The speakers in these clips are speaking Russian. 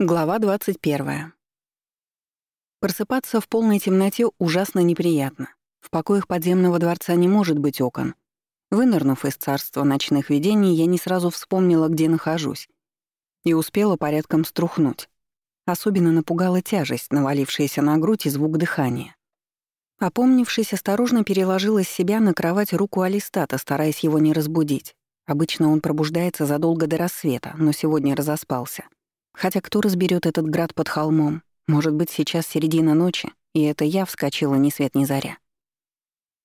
Глава 21. Просыпаться в полной темноте ужасно неприятно. В покоях подземного дворца не может быть окон. Вынырнув из царства ночных видений, я не сразу вспомнила, где нахожусь. И успела порядком струхнуть. Особенно напугала тяжесть, навалившаяся на грудь и звук дыхания. Опомнившись, осторожно переложила с себя на кровать руку Алистата, стараясь его не разбудить. Обычно он пробуждается задолго до рассвета, но сегодня разоспался. Хотя кто разберет этот град под холмом? Может быть, сейчас середина ночи, и это я вскочила ни свет ни заря.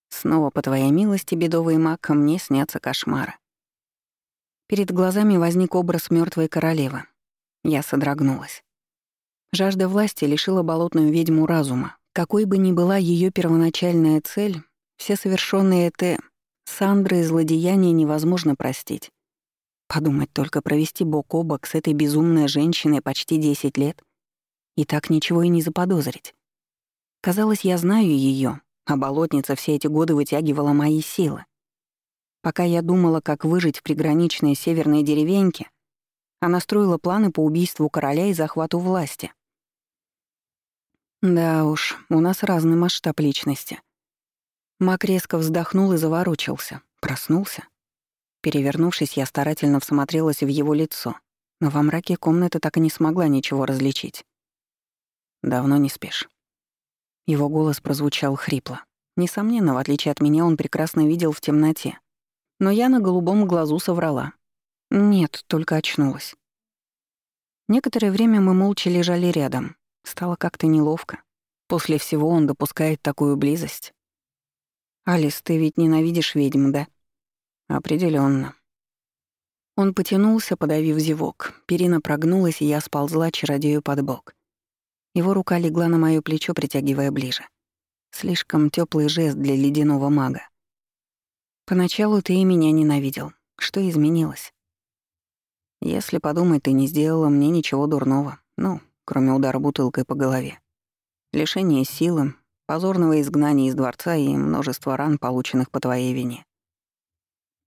Снова, по твоей милости, бедовый маг, мне снятся кошмары. Перед глазами возник образ мертвой королевы. Я содрогнулась. Жажда власти лишила болотную ведьму разума. Какой бы ни была ее первоначальная цель, все совершенные это Сандры злодеяния невозможно простить. Подумать только провести бок о бок с этой безумной женщиной почти 10 лет и так ничего и не заподозрить. Казалось, я знаю ее, а болотница все эти годы вытягивала мои силы. Пока я думала, как выжить в приграничной северной деревеньке, она строила планы по убийству короля и захвату власти. Да уж, у нас разный масштаб личности. Мак резко вздохнул и заворочился. Проснулся. Перевернувшись, я старательно всмотрелась в его лицо, но во мраке комнаты так и не смогла ничего различить. «Давно не спишь». Его голос прозвучал хрипло. Несомненно, в отличие от меня, он прекрасно видел в темноте. Но я на голубом глазу соврала. Нет, только очнулась. Некоторое время мы молча лежали рядом. Стало как-то неловко. После всего он допускает такую близость. «Алис, ты ведь ненавидишь ведьм, да?» Определенно. Он потянулся, подавив зевок. Перина прогнулась, и я сползла чародею под бок. Его рука легла на моё плечо, притягивая ближе. Слишком теплый жест для ледяного мага. Поначалу ты и меня ненавидел. Что изменилось? Если подумать, ты не сделала мне ничего дурного. Ну, кроме удара бутылкой по голове. Лишение силы, позорного изгнания из дворца и множество ран, полученных по твоей вине.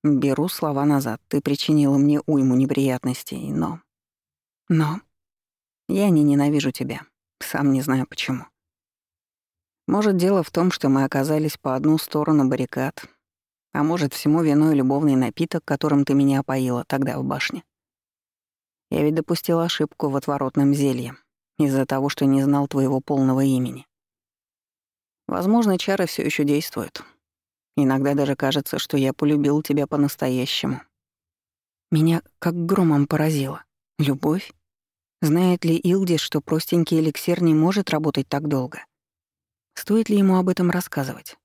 Беру слова назад. Ты причинила мне уйму неприятностей, но... Но... Я не ненавижу тебя. Сам не знаю почему. Может, дело в том, что мы оказались по одну сторону баррикад, а может, всему виной любовный напиток, которым ты меня опоила тогда в башне. Я ведь допустил ошибку в отворотном зелье из-за того, что не знал твоего полного имени. Возможно, чары все еще действуют, Иногда даже кажется, что я полюбил тебя по-настоящему. Меня как громом поразило. Любовь? Знает ли Илдис, что простенький эликсир не может работать так долго? Стоит ли ему об этом рассказывать?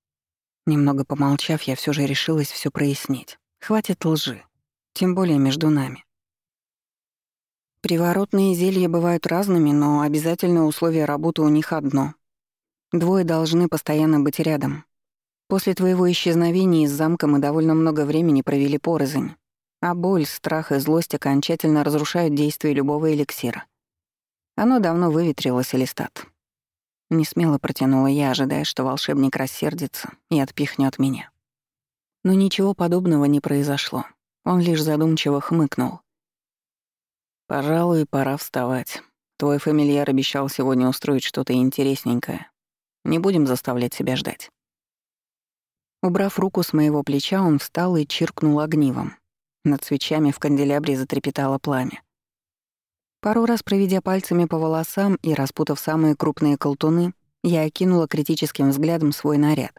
Немного помолчав, я все же решилась все прояснить. Хватит лжи. Тем более между нами. Приворотные зелья бывают разными, но обязательное условие работы у них одно. Двое должны постоянно быть рядом, После твоего исчезновения из замка мы довольно много времени провели порознь, а боль, страх и злость окончательно разрушают действие любого эликсира. Оно давно выветрилось, Элистат. Несмело протянула я, ожидая, что волшебник рассердится и отпихнет меня. Но ничего подобного не произошло. Он лишь задумчиво хмыкнул. «Пожалуй, пора вставать. Твой фамильяр обещал сегодня устроить что-то интересненькое. Не будем заставлять себя ждать». Убрав руку с моего плеча, он встал и чиркнул огнивом. Над свечами в канделябре затрепетало пламя. Пару раз проведя пальцами по волосам и распутав самые крупные колтуны, я окинула критическим взглядом свой наряд.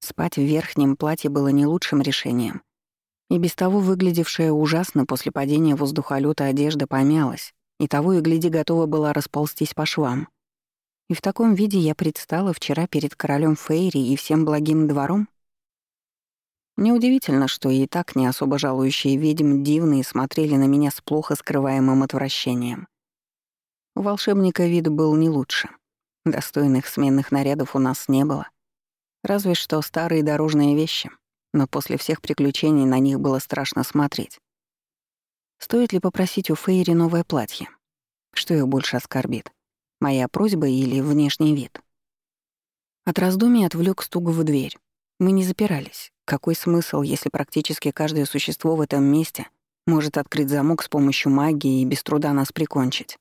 Спать в верхнем платье было не лучшим решением. И без того выглядевшая ужасно после падения воздухолёта одежда помялась, и того и гляди готова была расползтись по швам. И в таком виде я предстала вчера перед королем Фейри и всем благим двором? Неудивительно, что и так не особо жалующие ведьм дивные смотрели на меня с плохо скрываемым отвращением. У волшебника вид был не лучше. Достойных сменных нарядов у нас не было. Разве что старые дорожные вещи, но после всех приключений на них было страшно смотреть. Стоит ли попросить у Фейри новое платье? Что их больше оскорбит? Моя просьба или внешний вид? От раздумий отвлек стук в дверь. Мы не запирались. Какой смысл, если практически каждое существо в этом месте может открыть замок с помощью магии и без труда нас прикончить?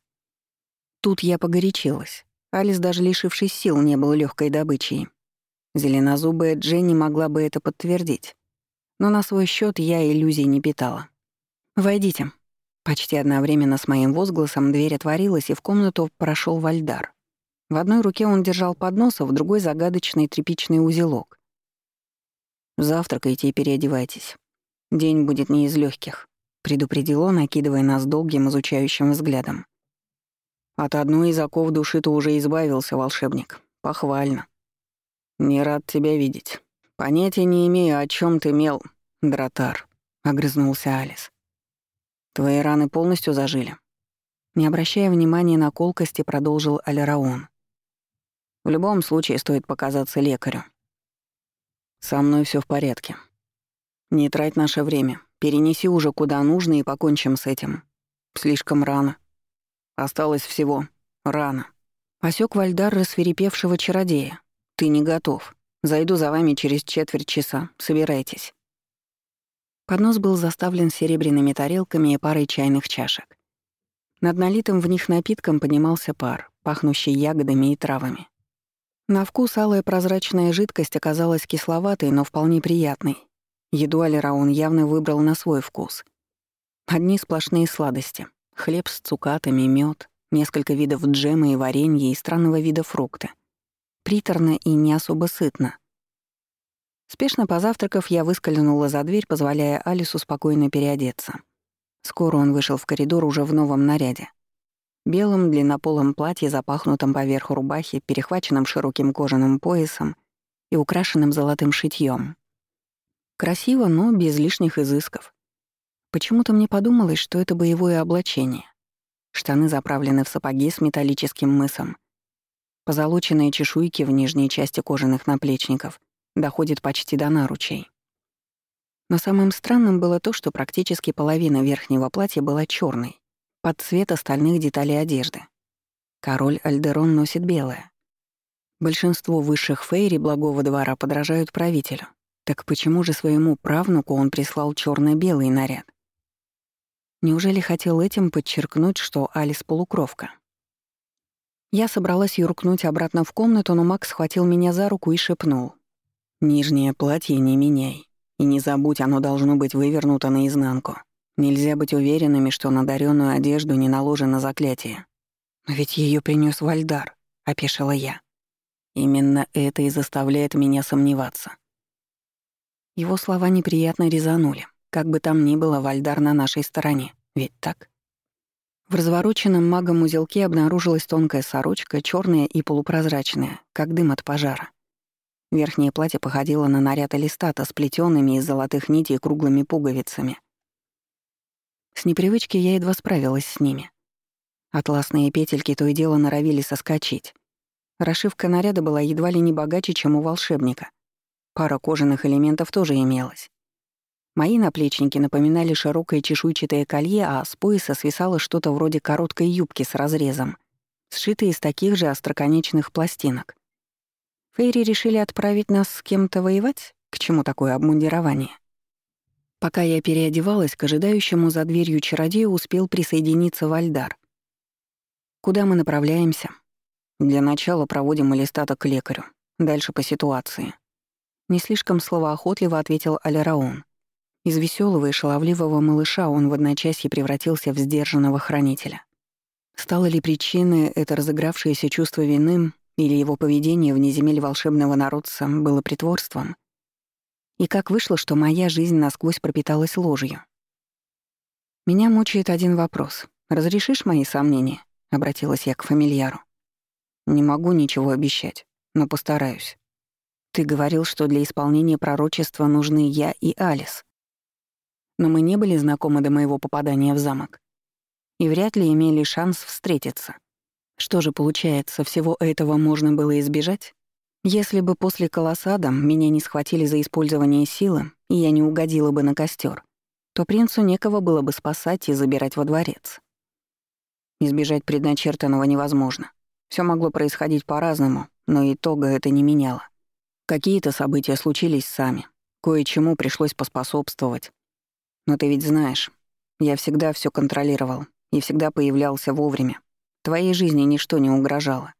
Тут я погорячилась. Алис, даже лишившись сил, не был легкой добычей. Зеленозубая Дженни могла бы это подтвердить. Но на свой счет я иллюзий не питала. «Войдите». Почти одновременно с моим возгласом дверь отворилась, и в комнату прошел Вальдар. В одной руке он держал поднос, а в другой — загадочный тряпичный узелок. «Завтракайте и переодевайтесь. День будет не из легких, предупредил он, накидывая нас долгим изучающим взглядом. «От одной из оков души ты уже избавился, волшебник. Похвально. Не рад тебя видеть. Понятия не имею, о чем ты мел, дратар», — огрызнулся Алис. «Твои раны полностью зажили?» Не обращая внимания на колкости, продолжил Алераон. В любом случае стоит показаться лекарю. Со мной все в порядке. Не трать наше время. Перенеси уже куда нужно и покончим с этим. Слишком рано. Осталось всего. Рано. Осёк Вальдар рассверепевшего чародея. Ты не готов. Зайду за вами через четверть часа. Собирайтесь. Поднос был заставлен серебряными тарелками и парой чайных чашек. Над налитым в них напитком поднимался пар, пахнущий ягодами и травами. На вкус алая прозрачная жидкость оказалась кисловатой, но вполне приятной. Еду Алираун явно выбрал на свой вкус. Одни сплошные сладости. Хлеб с цукатами, мед, несколько видов джема и варенья и странного вида фрукты. Приторно и не особо сытно. Спешно позавтракав, я выскользнула за дверь, позволяя Алису спокойно переодеться. Скоро он вышел в коридор уже в новом наряде белом длиннополом платье, запахнутом поверх рубахи, перехваченном широким кожаным поясом и украшенным золотым шитьем. Красиво, но без лишних изысков. Почему-то мне подумалось, что это боевое облачение. Штаны заправлены в сапоги с металлическим мысом. Позолоченные чешуйки в нижней части кожаных наплечников доходят почти до наручей. Но самым странным было то, что практически половина верхнего платья была черной, под цвет остальных деталей одежды. Король Альдерон носит белое. Большинство высших фейри благого двора подражают правителю. Так почему же своему правнуку он прислал черно белый наряд? Неужели хотел этим подчеркнуть, что Алис полукровка? Я собралась юркнуть обратно в комнату, но Макс схватил меня за руку и шепнул. «Нижнее платье не меняй. И не забудь, оно должно быть вывернуто наизнанку. Нельзя быть уверенными, что на даренную одежду не наложено заклятие. «Но ведь ее принес Вальдар», — опешила я. Именно это и заставляет меня сомневаться. Его слова неприятно резанули. Как бы там ни было, Вальдар на нашей стороне. Ведь так? В развороченном магом узелке обнаружилась тонкая сорочка, черная и полупрозрачная, как дым от пожара. Верхнее платье походило на наряд алистата с плетёными из золотых нитей круглыми пуговицами — с непривычки я едва справилась с ними. Атласные петельки то и дело норовили соскочить. Расшивка наряда была едва ли не богаче, чем у волшебника. Пара кожаных элементов тоже имелась. Мои наплечники напоминали широкое чешуйчатое колье, а с пояса свисало что-то вроде короткой юбки с разрезом, сшитой из таких же остроконечных пластинок. Фейри решили отправить нас с кем-то воевать? К чему такое обмундирование? Пока я переодевалась, к ожидающему за дверью чародею успел присоединиться Вальдар. «Куда мы направляемся?» «Для начала проводим Алистата к лекарю. Дальше по ситуации». Не слишком словоохотливо ответил Алераон. Из веселого и шаловливого малыша он в одночасье превратился в сдержанного хранителя. Стало ли причиной это разыгравшееся чувство вины или его поведение вне земель волшебного народца было притворством — и как вышло, что моя жизнь насквозь пропиталась ложью. «Меня мучает один вопрос. Разрешишь мои сомнения?» — обратилась я к фамильяру. «Не могу ничего обещать, но постараюсь. Ты говорил, что для исполнения пророчества нужны я и Алис. Но мы не были знакомы до моего попадания в замок. И вряд ли имели шанс встретиться. Что же получается, всего этого можно было избежать? Если бы после колоссада меня не схватили за использование силы, и я не угодила бы на костер, то принцу некого было бы спасать и забирать во дворец. Избежать предначертанного невозможно. Все могло происходить по-разному, но итога это не меняло. Какие-то события случились сами, кое-чему пришлось поспособствовать. Но ты ведь знаешь, я всегда все контролировал и всегда появлялся вовремя. Твоей жизни ничто не угрожало.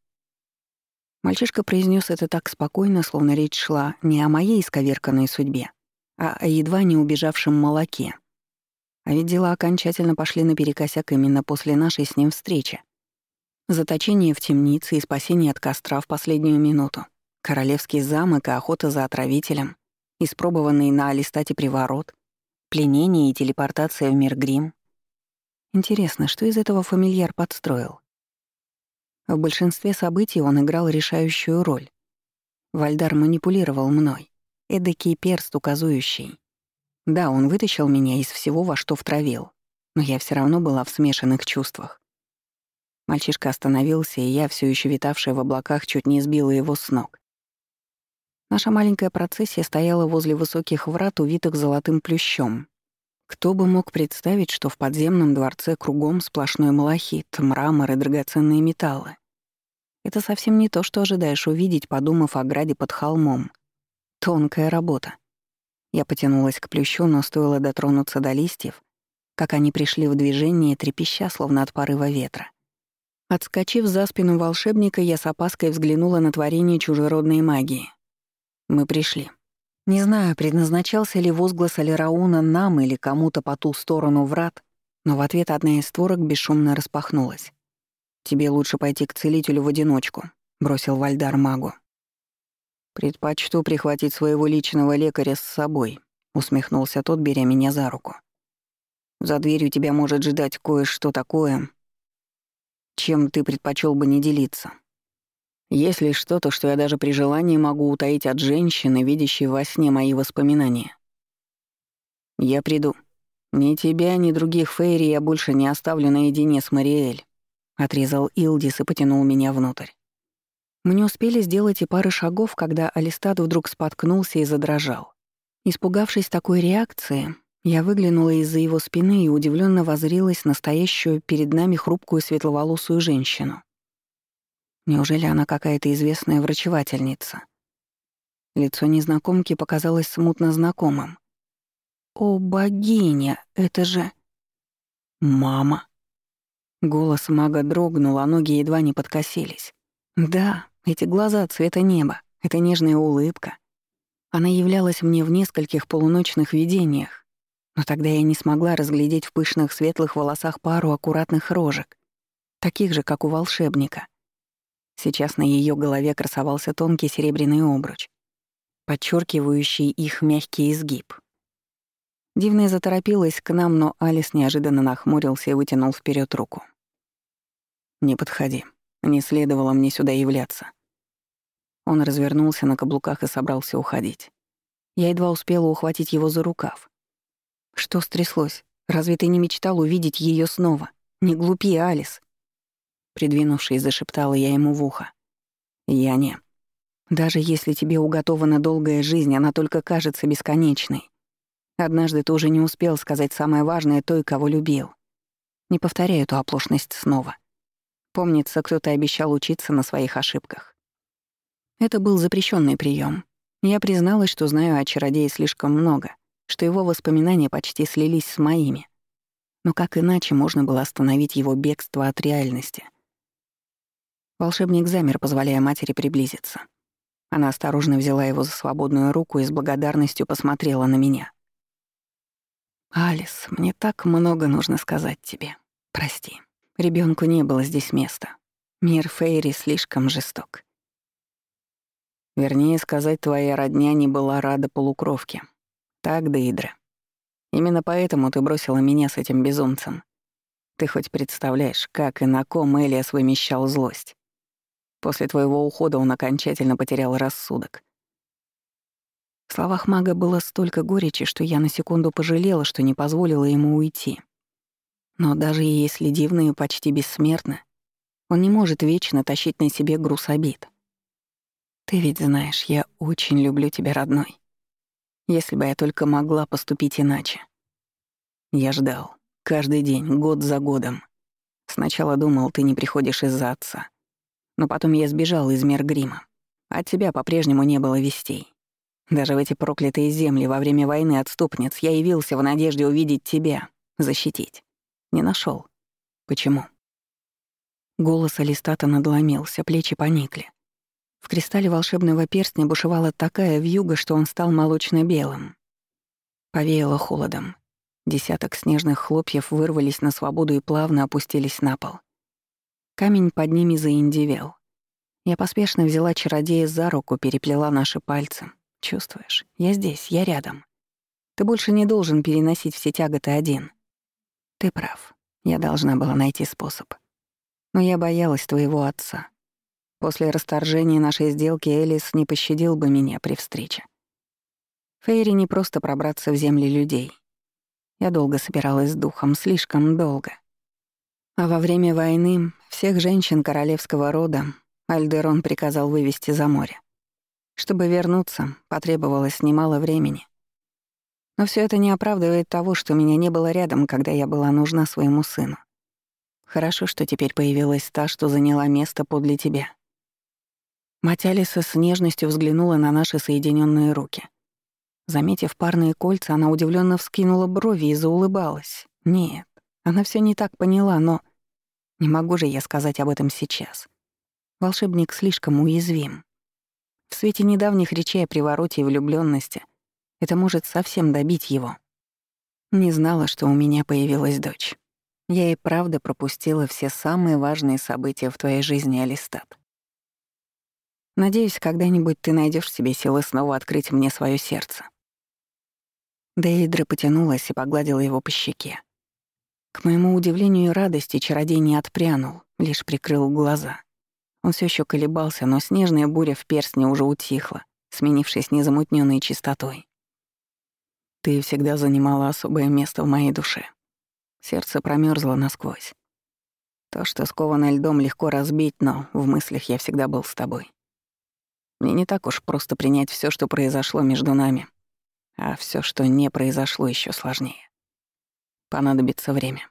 Мальчишка произнес это так спокойно, словно речь шла не о моей исковерканной судьбе, а о едва не убежавшем молоке. А ведь дела окончательно пошли наперекосяк именно после нашей с ним встречи. Заточение в темнице и спасение от костра в последнюю минуту. Королевский замок и охота за отравителем. Испробованный на Алистате приворот. Пленение и телепортация в мир Грим. Интересно, что из этого фамильяр подстроил? В большинстве событий он играл решающую роль. Вальдар манипулировал мной. Эдакий перст указующий. Да, он вытащил меня из всего, во что втравил. Но я все равно была в смешанных чувствах. Мальчишка остановился, и я, все еще витавшая в облаках, чуть не сбила его с ног. Наша маленькая процессия стояла возле высоких врат, увитых золотым плющом. Кто бы мог представить, что в подземном дворце кругом сплошной малахит, мрамор и драгоценные металлы. Это совсем не то, что ожидаешь увидеть, подумав о граде под холмом. Тонкая работа. Я потянулась к плющу, но стоило дотронуться до листьев, как они пришли в движение, трепеща, словно от порыва ветра. Отскочив за спину волшебника, я с опаской взглянула на творение чужеродной магии. Мы пришли. Не знаю, предназначался ли возглас Алирауна нам или кому-то по ту сторону врат, но в ответ одна из створок бесшумно распахнулась. «Тебе лучше пойти к целителю в одиночку», — бросил Вальдар магу. «Предпочту прихватить своего личного лекаря с собой», — усмехнулся тот, беря меня за руку. «За дверью тебя может ждать кое-что такое, чем ты предпочел бы не делиться. Есть ли что-то, что я даже при желании могу утаить от женщины, видящей во сне мои воспоминания? Я приду. Ни тебя, ни других Фейри я больше не оставлю наедине с Мариэль. Отрезал Илдис и потянул меня внутрь. Мы не успели сделать и пары шагов, когда Алистат вдруг споткнулся и задрожал. Испугавшись такой реакции, я выглянула из-за его спины и удивленно возрилась на стоящую перед нами хрупкую светловолосую женщину. Неужели она какая-то известная врачевательница? Лицо незнакомки показалось смутно знакомым. «О, богиня, это же...» «Мама!» Голос мага дрогнул, а ноги едва не подкосились. «Да, эти глаза цвета неба, эта нежная улыбка. Она являлась мне в нескольких полуночных видениях, но тогда я не смогла разглядеть в пышных светлых волосах пару аккуратных рожек, таких же, как у волшебника. Сейчас на ее голове красовался тонкий серебряный обруч, подчеркивающий их мягкий изгиб. Дивная заторопилась к нам, но Алис неожиданно нахмурился и вытянул вперед руку. «Не подходи. Не следовало мне сюда являться». Он развернулся на каблуках и собрался уходить. Я едва успела ухватить его за рукав. Что стряслось? Разве ты не мечтал увидеть ее снова? Не глупи, Алис. Придвинувшись, зашептала я ему в ухо. Я не. Даже если тебе уготована долгая жизнь, она только кажется бесконечной. Однажды ты уже не успел сказать самое важное той, кого любил. Не повторяй эту оплошность снова. Помнится, кто-то обещал учиться на своих ошибках. Это был запрещенный прием. Я призналась, что знаю о чародее слишком много — что его воспоминания почти слились с моими. Но как иначе можно было остановить его бегство от реальности? Волшебник замер, позволяя матери приблизиться. Она осторожно взяла его за свободную руку и с благодарностью посмотрела на меня. «Алис, мне так много нужно сказать тебе. Прости. Ребенку не было здесь места. Мир Фейри слишком жесток. Вернее сказать, твоя родня не была рада полукровке, так, Дейдра. Именно поэтому ты бросила меня с этим безумцем. Ты хоть представляешь, как и на ком Элиас вымещал злость. После твоего ухода он окончательно потерял рассудок. В словах мага было столько горечи, что я на секунду пожалела, что не позволила ему уйти. Но даже если дивный и почти бессмертны, он не может вечно тащить на себе груз обид. Ты ведь знаешь, я очень люблю тебя, родной. Если бы я только могла поступить иначе. Я ждал. Каждый день, год за годом. Сначала думал, ты не приходишь из-за отца. Но потом я сбежал из Мергрима. От тебя по-прежнему не было вестей. Даже в эти проклятые земли во время войны отступниц я явился в надежде увидеть тебя, защитить. Не нашел. Почему? Голос Алистата надломился, плечи поникли. В кристалле волшебного перстня бушевала такая вьюга, что он стал молочно-белым. Повеяло холодом. Десяток снежных хлопьев вырвались на свободу и плавно опустились на пол. Камень под ними заиндивел. Я поспешно взяла чародея за руку, переплела наши пальцы. Чувствуешь, я здесь, я рядом. Ты больше не должен переносить все тяготы один. Ты прав. Я должна была найти способ. Но я боялась твоего отца. После расторжения нашей сделки Элис не пощадил бы меня при встрече. Фейри не просто пробраться в земли людей. Я долго собиралась с духом, слишком долго. А во время войны всех женщин королевского рода Альдерон приказал вывести за море. Чтобы вернуться, потребовалось немало времени. Но все это не оправдывает того, что меня не было рядом, когда я была нужна своему сыну. Хорошо, что теперь появилась та, что заняла место подле тебя. Мать Алиса с нежностью взглянула на наши соединенные руки. Заметив парные кольца, она удивленно вскинула брови и заулыбалась. Нет, она все не так поняла, но... Не могу же я сказать об этом сейчас. Волшебник слишком уязвим. В свете недавних речей о привороте и влюблённости это может совсем добить его. Не знала, что у меня появилась дочь. Я и правда пропустила все самые важные события в твоей жизни, Алистат. Надеюсь, когда-нибудь ты найдешь в себе силы снова открыть мне свое сердце. Дейдра потянулась и погладила его по щеке. К моему удивлению и радости чародей не отпрянул, лишь прикрыл глаза. Он все еще колебался, но снежная буря в перстне уже утихла, сменившись незамутненной чистотой. Ты всегда занимала особое место в моей душе. Сердце промерзло насквозь. То, что сковано льдом, легко разбить, но в мыслях я всегда был с тобой. Мне не так уж просто принять все, что произошло между нами, а все, что не произошло, еще сложнее. Понадобится время.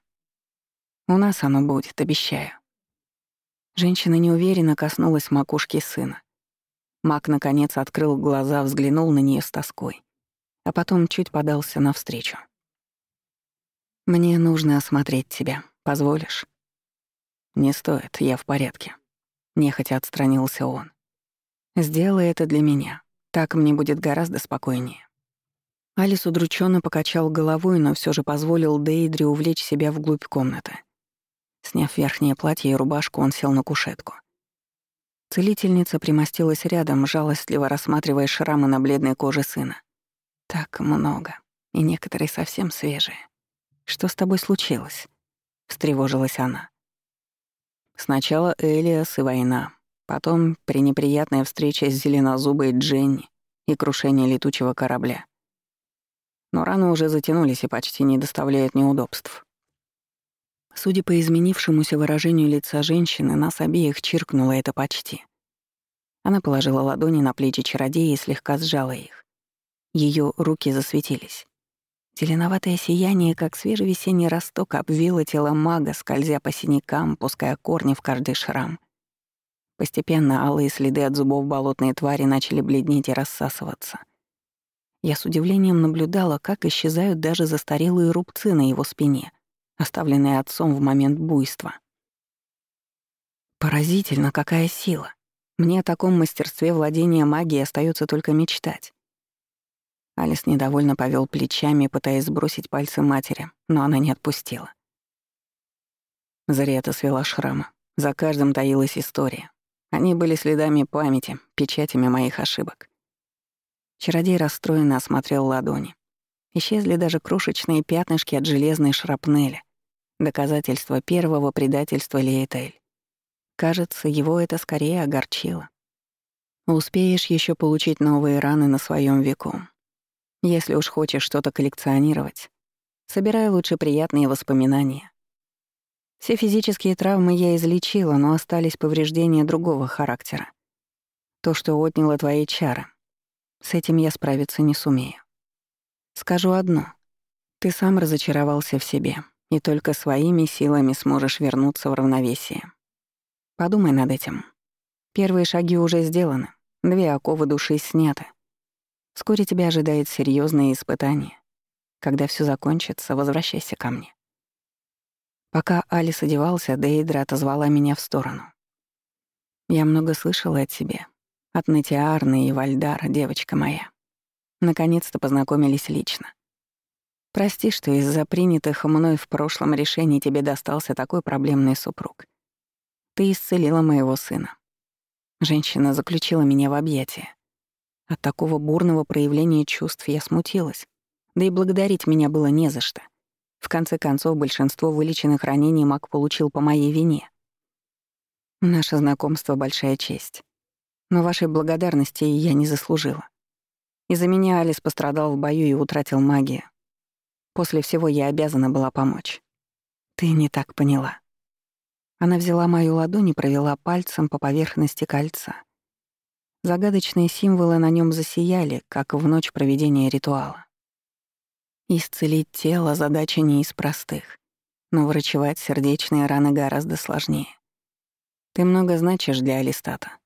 У нас оно будет, обещаю. Женщина неуверенно коснулась макушки сына. Мак, наконец, открыл глаза, взглянул на нее с тоской, а потом чуть подался навстречу. «Мне нужно осмотреть тебя. Позволишь?» «Не стоит, я в порядке», — нехотя отстранился он. «Сделай это для меня. Так мне будет гораздо спокойнее». Алис удрученно покачал головой, но все же позволил Дейдре увлечь себя вглубь комнаты. Сняв верхнее платье и рубашку, он сел на кушетку. Целительница примостилась рядом, жалостливо рассматривая шрамы на бледной коже сына. Так много, и некоторые совсем свежие. Что с тобой случилось? встревожилась она. Сначала Элиас и война, потом пренеприятная встреча с зеленозубой Дженни и крушение летучего корабля. Но раны уже затянулись и почти не доставляют неудобств. Судя по изменившемуся выражению лица женщины, нас обеих чиркнуло это почти. Она положила ладони на плечи чародея и слегка сжала их. Ее руки засветились. Зеленоватое сияние, как свежий весенний росток, обвило тело мага, скользя по синякам, пуская корни в каждый шрам. Постепенно алые следы от зубов болотной твари начали бледнеть и рассасываться. Я с удивлением наблюдала, как исчезают даже застарелые рубцы на его спине, оставленные отцом в момент буйства. Поразительно, какая сила. Мне о таком мастерстве владения магией остается только мечтать. Алис недовольно повел плечами, пытаясь сбросить пальцы матери, но она не отпустила. Это свела шрама. За каждым таилась история. Они были следами памяти, печатями моих ошибок. Чародей расстроенно осмотрел ладони. Исчезли даже крошечные пятнышки от железной шрапнели, Доказательство первого предательства Лиэтель. Кажется, его это скорее огорчило. Успеешь еще получить новые раны на своем веку. Если уж хочешь что-то коллекционировать, собирай лучше приятные воспоминания. Все физические травмы я излечила, но остались повреждения другого характера. То, что отняло твои чары. С этим я справиться не сумею. Скажу одно. Ты сам разочаровался в себе, и только своими силами сможешь вернуться в равновесие. Подумай над этим. Первые шаги уже сделаны, две оковы души сняты. Вскоре тебя ожидает серьезное испытание. Когда все закончится, возвращайся ко мне. Пока Алис одевался, Дейдра отозвала меня в сторону. «Я много слышала от тебя. От Натиарны и Вальдара, девочка моя. Наконец-то познакомились лично. Прости, что из-за принятых мной в прошлом решений тебе достался такой проблемный супруг. Ты исцелила моего сына. Женщина заключила меня в объятия. От такого бурного проявления чувств я смутилась. Да и благодарить меня было не за что. В конце концов, большинство вылеченных ранений маг получил по моей вине. Наше знакомство — большая честь. Но вашей благодарности я не заслужила. Из-за меня Алис пострадал в бою и утратил магию. После всего я обязана была помочь. Ты не так поняла. Она взяла мою ладонь и провела пальцем по поверхности кольца. Загадочные символы на нем засияли, как в ночь проведения ритуала. Исцелить тело — задача не из простых, но врачевать сердечные раны гораздо сложнее. Ты много значишь для Алистата.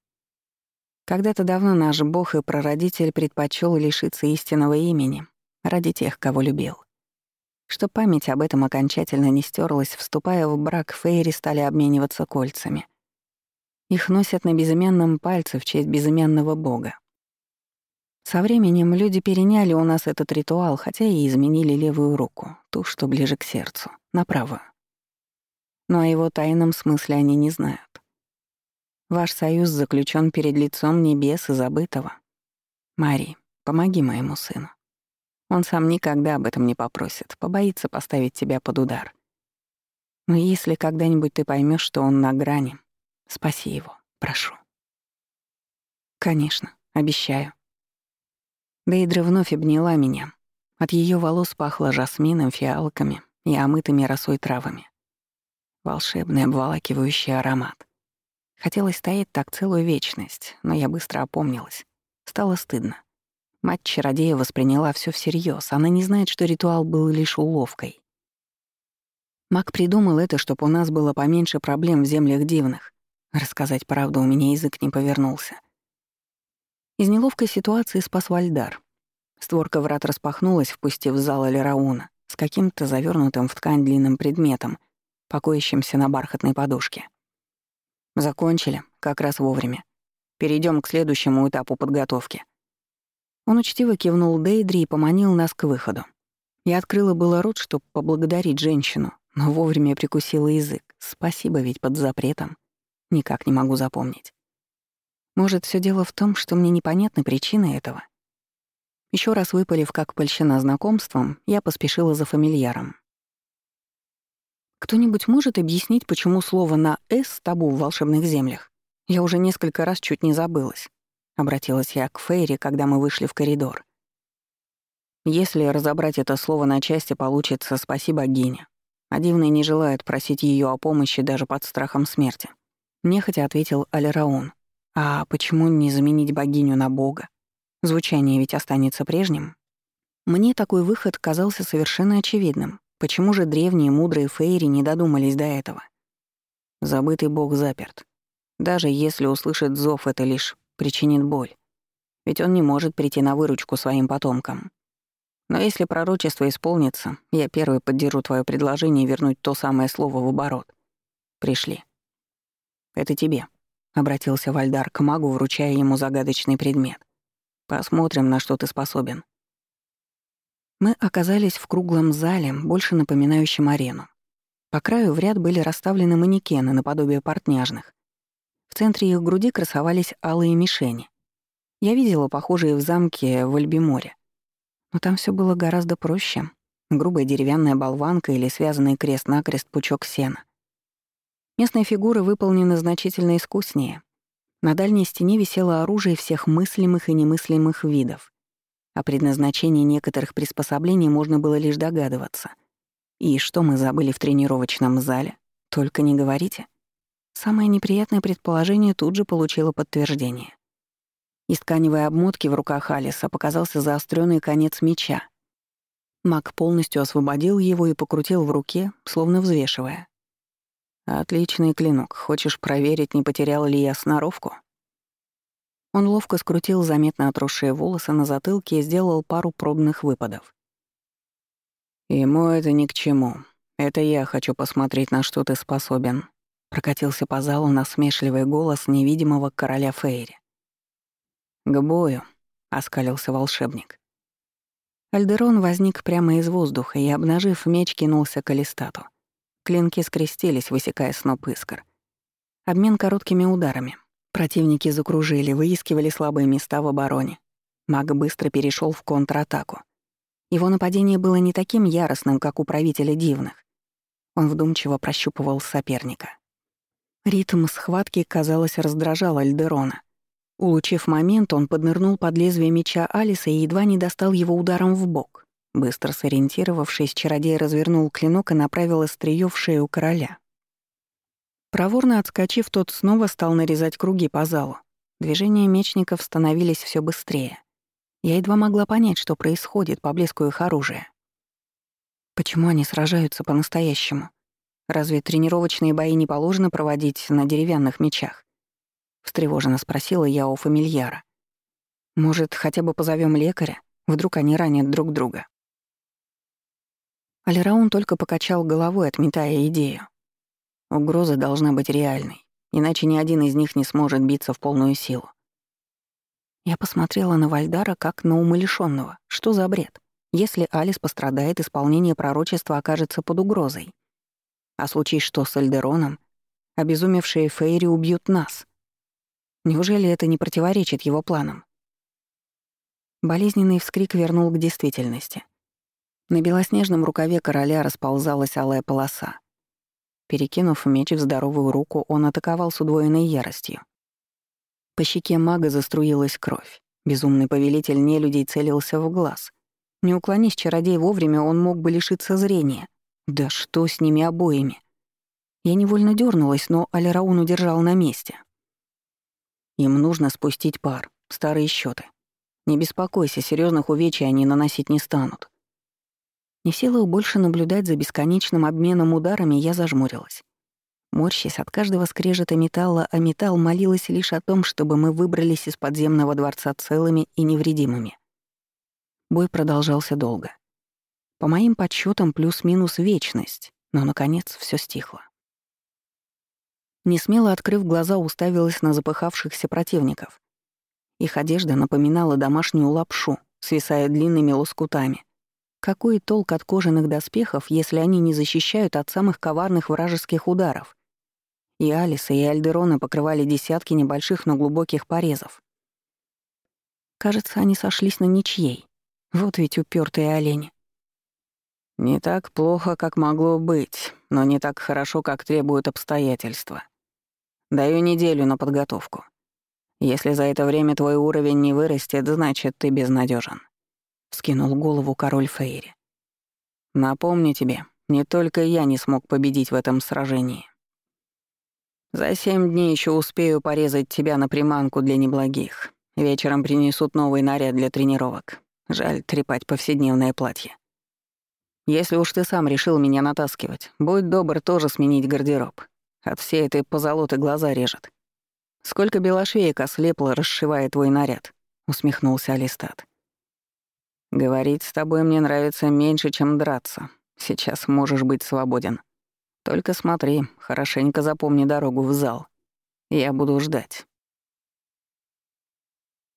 Когда-то давно наш бог и прародитель предпочел лишиться истинного имени ради тех, кого любил. Что память об этом окончательно не стерлась, вступая в брак, Фейри стали обмениваться кольцами. Их носят на безымянном пальце в честь безымянного бога. Со временем люди переняли у нас этот ритуал, хотя и изменили левую руку, ту, что ближе к сердцу, на правую. Но о его тайном смысле они не знают. Ваш союз заключен перед лицом небес и забытого. Мари, помоги моему сыну. Он сам никогда об этом не попросит, побоится поставить тебя под удар. Но если когда-нибудь ты поймешь, что он на грани, спаси его, прошу. Конечно, обещаю. Дейдра вновь обняла меня. От ее волос пахло жасмином, фиалками и омытыми росой травами. Волшебный обволакивающий аромат. Хотелось стоять так целую вечность, но я быстро опомнилась. Стало стыдно. Мать чародея восприняла все всерьез. Она не знает, что ритуал был лишь уловкой. Маг придумал это, чтобы у нас было поменьше проблем в землях дивных. Рассказать правду у меня язык не повернулся. Из неловкой ситуации спас Вальдар. Створка врат распахнулась, впустив в зал Алирауна с каким-то завернутым в ткань длинным предметом, покоящимся на бархатной подушке. Закончили, как раз вовремя. Перейдем к следующему этапу подготовки. Он учтиво кивнул Дейдри и поманил нас к выходу. Я открыла было рот, чтобы поблагодарить женщину, но вовремя прикусила язык. Спасибо, ведь под запретом. Никак не могу запомнить. Может, все дело в том, что мне непонятны причины этого. Еще раз выпалив, как польщена знакомством, я поспешила за фамильяром. Кто-нибудь может объяснить, почему слово на «с» табу в волшебных землях? Я уже несколько раз чуть не забылась. Обратилась я к Фейри, когда мы вышли в коридор. Если разобрать это слово на части, получится «спасибо, богиня». А дивный не желает просить ее о помощи даже под страхом смерти. Нехотя ответил Алираун. А почему не заменить богиню на бога? Звучание ведь останется прежним. Мне такой выход казался совершенно очевидным. Почему же древние мудрые фейри не додумались до этого? Забытый бог заперт. Даже если услышит зов, это лишь причинит боль. Ведь он не может прийти на выручку своим потомкам. Но если пророчество исполнится, я первый поддержу твое предложение вернуть то самое слово в оборот. Пришли. Это тебе, — обратился Вальдар к магу, вручая ему загадочный предмет. Посмотрим, на что ты способен. Мы оказались в круглом зале, больше напоминающем арену. По краю в ряд были расставлены манекены наподобие портняжных. В центре их груди красовались алые мишени. Я видела похожие в замке в Альбиморе. Но там все было гораздо проще. Грубая деревянная болванка или связанный крест-накрест пучок сена. Местные фигуры выполнены значительно искуснее. На дальней стене висело оружие всех мыслимых и немыслимых видов. О предназначении некоторых приспособлений можно было лишь догадываться. И что мы забыли в тренировочном зале? Только не говорите. Самое неприятное предположение тут же получило подтверждение. Из тканевой обмотки в руках Алиса показался заостренный конец меча. Маг полностью освободил его и покрутил в руке, словно взвешивая. «Отличный клинок. Хочешь проверить, не потерял ли я сноровку?» Он ловко скрутил заметно отросшие волосы на затылке и сделал пару пробных выпадов. «Ему это ни к чему. «Это я хочу посмотреть, на что ты способен», — прокатился по залу насмешливый голос невидимого короля Фейри. «К бою», — оскалился волшебник. Альдерон возник прямо из воздуха и, обнажив меч, кинулся к Алистату. Клинки скрестились, высекая сноп искр. Обмен короткими ударами. Противники закружили, выискивали слабые места в обороне. Маг быстро перешел в контратаку. Его нападение было не таким яростным, как у правителя дивных. Он вдумчиво прощупывал соперника. Ритм схватки, казалось, раздражал Альдерона. Улучив момент, он поднырнул под лезвие меча Алиса и едва не достал его ударом в бок. Быстро сориентировавшись, чародей развернул клинок и направил острие в шею короля. Проворно отскочив, тот снова стал нарезать круги по залу. Движения мечников становились все быстрее. Я едва могла понять, что происходит по блеску их оружия. Почему они сражаются по-настоящему? Разве тренировочные бои не положено проводить на деревянных мечах? Встревоженно спросила я у фамильяра. Может, хотя бы позовем лекаря? Вдруг они ранят друг друга. Алираун только покачал головой, отметая идею. Угроза должна быть реальной, иначе ни один из них не сможет биться в полную силу. Я посмотрела на Вальдара как на умалишённого. Что за бред? Если Алис пострадает, исполнение пророчества окажется под угрозой. А случись что с Эльдероном, обезумевшие Фейри убьют нас. Неужели это не противоречит его планам? Болезненный вскрик вернул к действительности. На белоснежном рукаве короля расползалась алая полоса. Перекинув меч в здоровую руку, он атаковал с удвоенной яростью. По щеке мага заструилась кровь. Безумный повелитель нелюдей целился в глаз. Не уклонись чародей вовремя, он мог бы лишиться зрения. Да что с ними обоими? Я невольно дернулась, но Алираун удержал на месте. Им нужно спустить пар, старые счеты. Не беспокойся, серьезных увечий они наносить не станут. Не в силах больше наблюдать за бесконечным обменом ударами, я зажмурилась. Морщась от каждого скрежета металла, а металл молилась лишь о том, чтобы мы выбрались из подземного дворца целыми и невредимыми. Бой продолжался долго. По моим подсчетам плюс-минус вечность, но, наконец, все стихло. Несмело открыв глаза, уставилась на запыхавшихся противников. Их одежда напоминала домашнюю лапшу, свисая длинными лоскутами. Какой толк от кожаных доспехов, если они не защищают от самых коварных вражеских ударов? И Алиса, и Альдерона покрывали десятки небольших, но глубоких порезов. Кажется, они сошлись на ничьей. Вот ведь упертые олени. Не так плохо, как могло быть, но не так хорошо, как требуют обстоятельства. Даю неделю на подготовку. Если за это время твой уровень не вырастет, значит, ты безнадежен. Вскинул голову король Фейри. Напомню тебе, не только я не смог победить в этом сражении. За семь дней еще успею порезать тебя на приманку для неблагих. Вечером принесут новый наряд для тренировок. Жаль трепать повседневное платье. Если уж ты сам решил меня натаскивать, будь добр тоже сменить гардероб. От всей этой позолоты глаза режет. Сколько белошвеек ослепло, расшивая твой наряд, усмехнулся Алистат. Говорить с тобой мне нравится меньше, чем драться. Сейчас можешь быть свободен. Только смотри, хорошенько запомни дорогу в зал. Я буду ждать.